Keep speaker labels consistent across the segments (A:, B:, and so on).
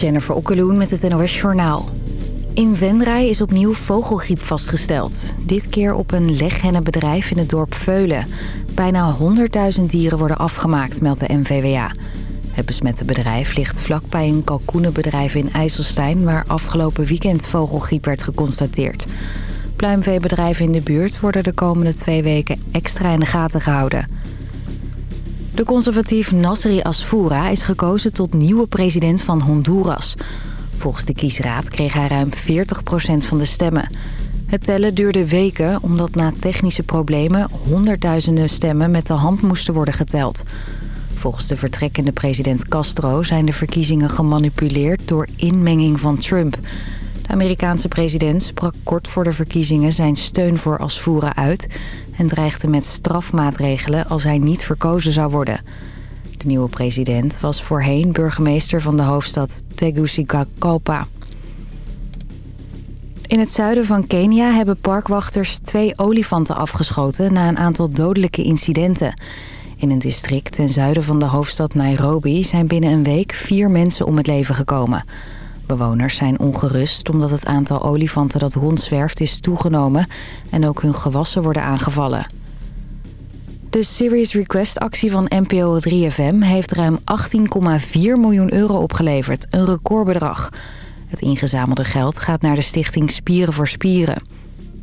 A: Jennifer Okkeloen met het NOS Journaal. In Venray is opnieuw vogelgriep vastgesteld. Dit keer op een leghennenbedrijf in het dorp Veulen. Bijna 100.000 dieren worden afgemaakt, meldt de NVWA. Het besmette bedrijf ligt vlakbij een kalkoenenbedrijf in IJsselstein... waar afgelopen weekend vogelgriep werd geconstateerd. Pluimveebedrijven in de buurt worden de komende twee weken extra in de gaten gehouden. De conservatief Nasri Asfoura is gekozen tot nieuwe president van Honduras. Volgens de kiesraad kreeg hij ruim 40% van de stemmen. Het tellen duurde weken omdat na technische problemen... honderdduizenden stemmen met de hand moesten worden geteld. Volgens de vertrekkende president Castro zijn de verkiezingen gemanipuleerd... door inmenging van Trump... De Amerikaanse president sprak kort voor de verkiezingen zijn steun voor Asfoura uit... en dreigde met strafmaatregelen als hij niet verkozen zou worden. De nieuwe president was voorheen burgemeester van de hoofdstad Tegucigalpa. In het zuiden van Kenia hebben parkwachters twee olifanten afgeschoten... na een aantal dodelijke incidenten. In een district ten zuiden van de hoofdstad Nairobi... zijn binnen een week vier mensen om het leven gekomen... Bewoners zijn ongerust omdat het aantal olifanten dat rondzwerft is toegenomen... en ook hun gewassen worden aangevallen. De Serious Request actie van NPO 3FM heeft ruim 18,4 miljoen euro opgeleverd. Een recordbedrag. Het ingezamelde geld gaat naar de stichting Spieren voor Spieren.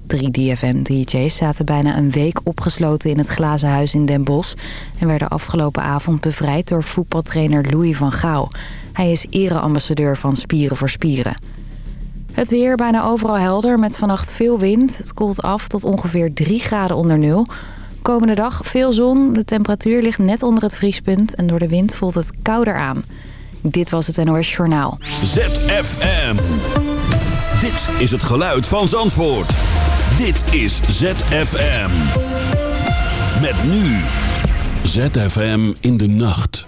A: Drie DFM-dj's zaten bijna een week opgesloten in het glazen huis in Den Bosch... en werden afgelopen avond bevrijd door voetbaltrainer Louis van Gaal... Hij is ereambassadeur van Spieren voor Spieren. Het weer bijna overal helder met vannacht veel wind. Het koelt af tot ongeveer 3 graden onder nul. Komende dag veel zon. De temperatuur ligt net onder het vriespunt. En door de wind voelt het kouder aan. Dit was het NOS Journaal.
B: ZFM. Dit is het geluid van Zandvoort. Dit is ZFM. Met nu. ZFM in de nacht.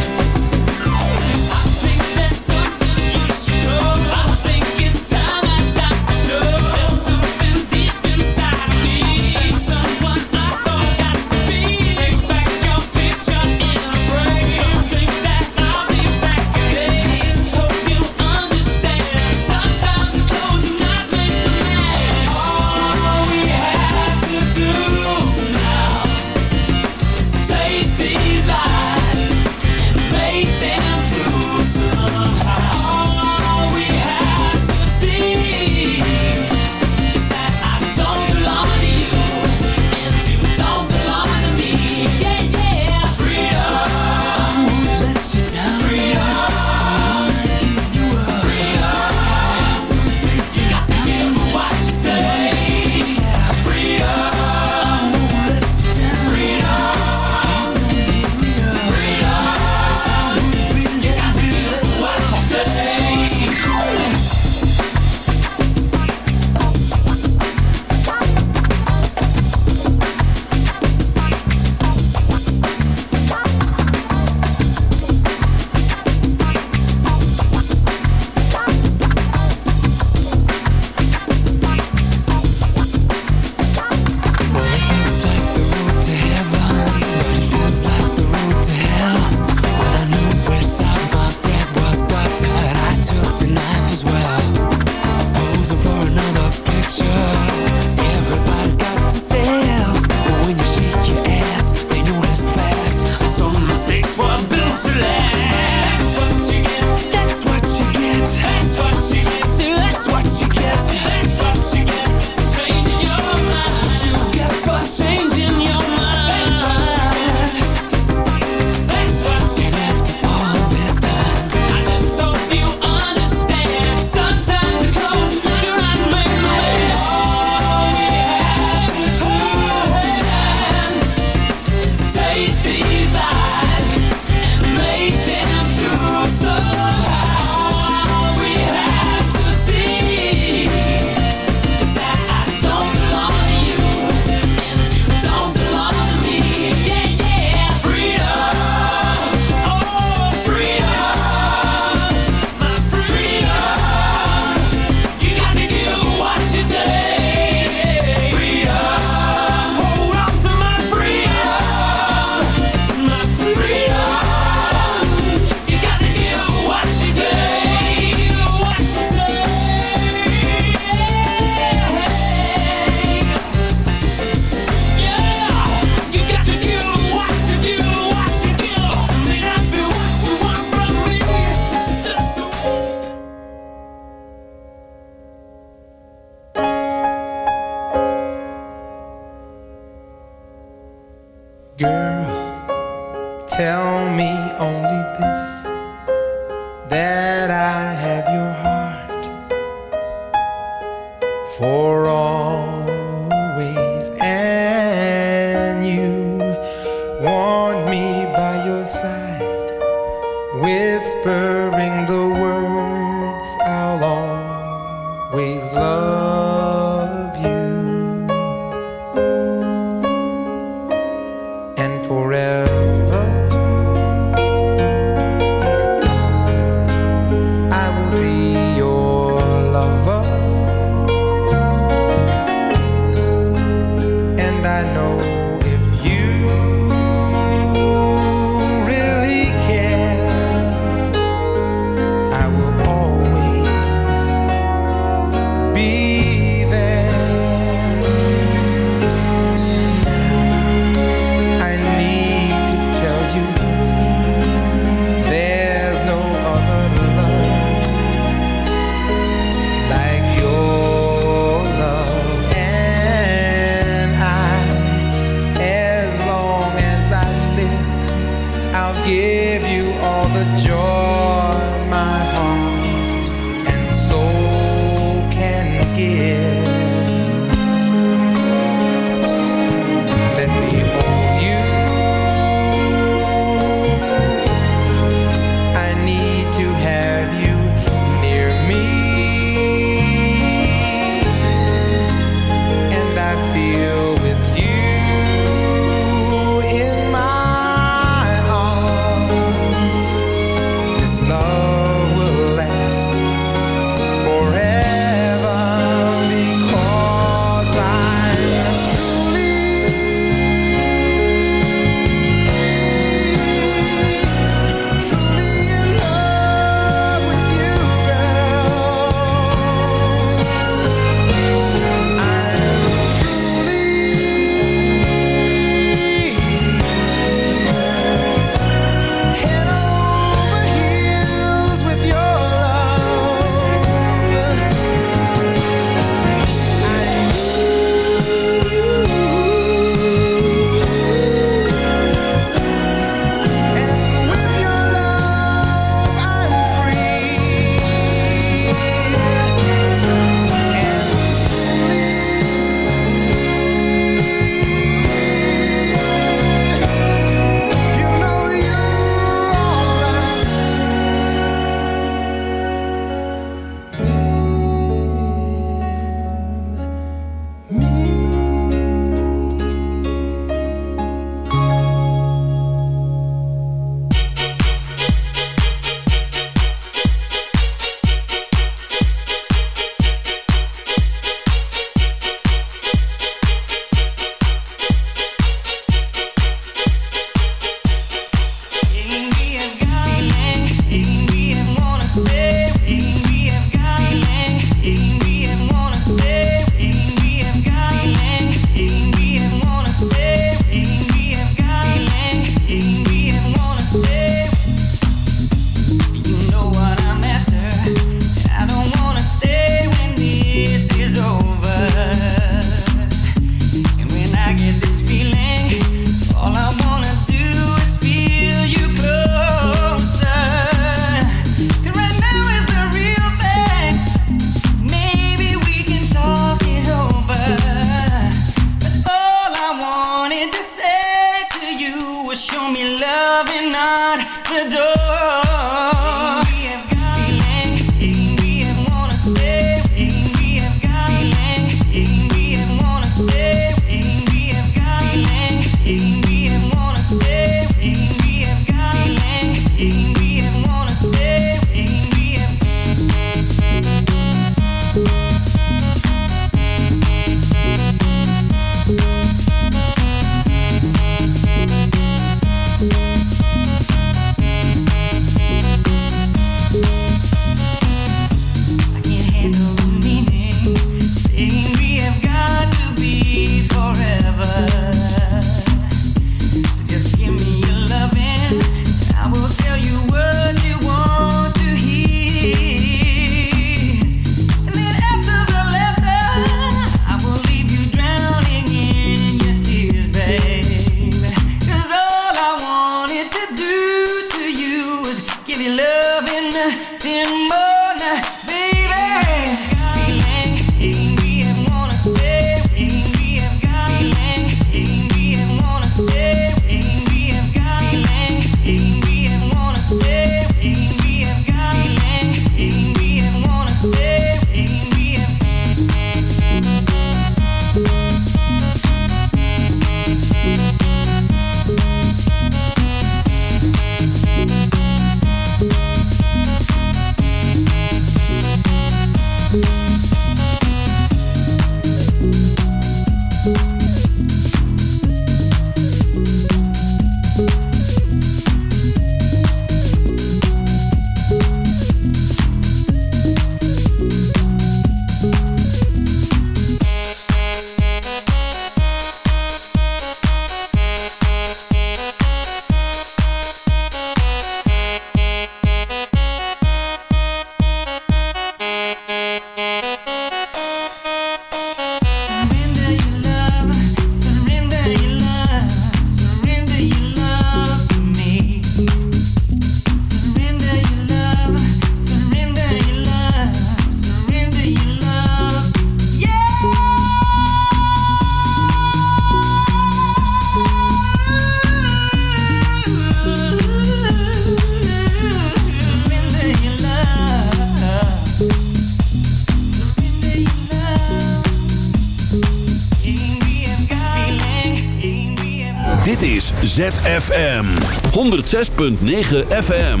B: 106.9 FM.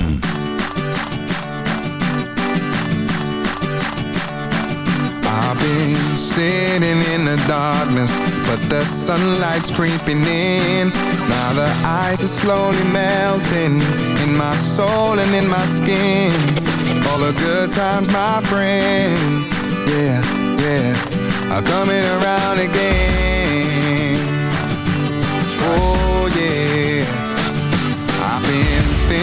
C: I've been sitting in the darkness, but the sunlight's creeping in. Now the ice is slowly melting in my soul and in my skin. All the good times, my friend, yeah, yeah, are coming around again. Oh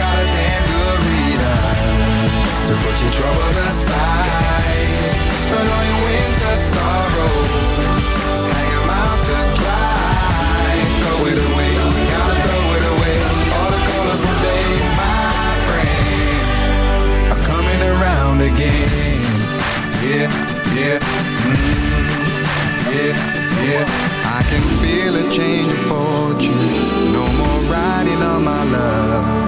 C: Got a damn good reason to put your troubles aside. Put all your winter sorrows, hang 'em out to dry. Throw it away, gotta throw it away. All the colorful days, my friend, are coming around again. Yeah, yeah, mm, yeah, yeah. I can feel a change of fortune. No more riding on my love.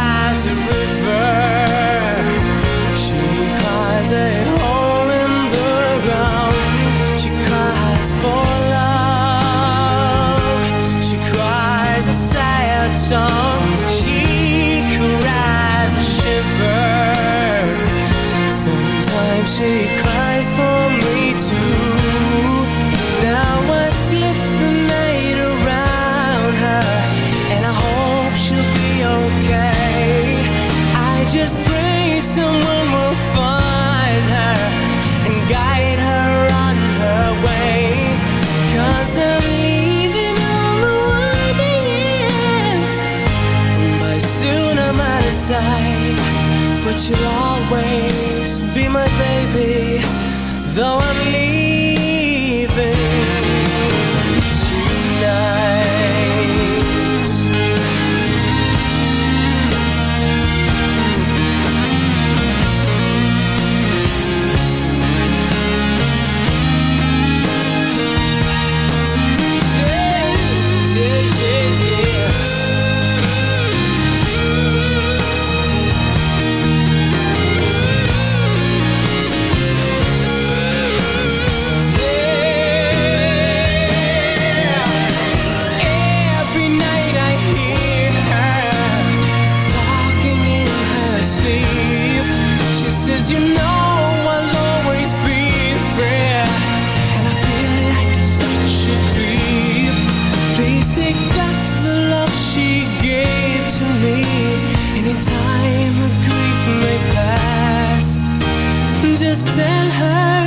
D: just pray someone will find her and guide her on her way. Cause I'm leaving on the winding end. By soon I'm out of sight, but you'll always be my baby, though I'm leaving just tell her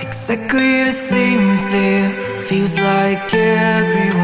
D: Exactly the same thing, feels like everyone's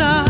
B: passar.